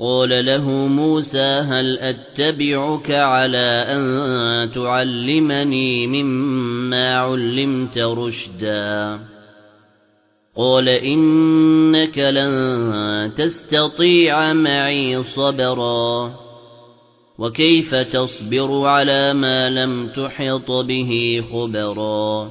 قَالَ لَهُ مُوسَى هَلْ أَتَّبِعُكَ عَلَى أَن تُعَلِّمَنِي مِمَّا عُلِّمْتَ رُشْدًا قَالَ إِنَّكَ لَن تَسْتَطِيعَ مَعِيَ صَبْرًا وَكَيْفَ تَصْبِرُ عَلَى مَا لَمْ تُحِطْ بِهِ خُبْرًا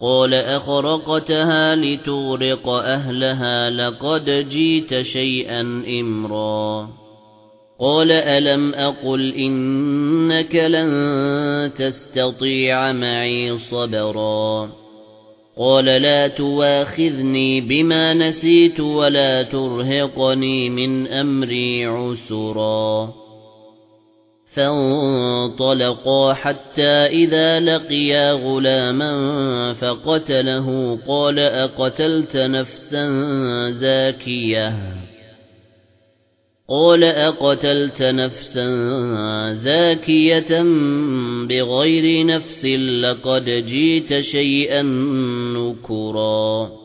قَالَ أَخَرَقْتَهَا لِتُغْرِقَ أَهْلَهَا لَقَدْ جِئْتَ شَيْئًا إِمْرًا. قَالَ أَلَمْ أَقُلْ إِنَّكَ لَن تَسْتَطِيعَ مَعِيَ صَبْرًا. قَالَ لَا تُؤَاخِذْنِي بِمَا نَسِيتُ وَلَا تُرْهِقْنِي مِنْ أَمْرِي عُسْرًا. فانطلقا حتى إذا لقيا غلاما فقتله قال أقتلت نفسا زاكية قال أقتلت نفسا زاكية بغير نفس لقد جيت شيئا نكرا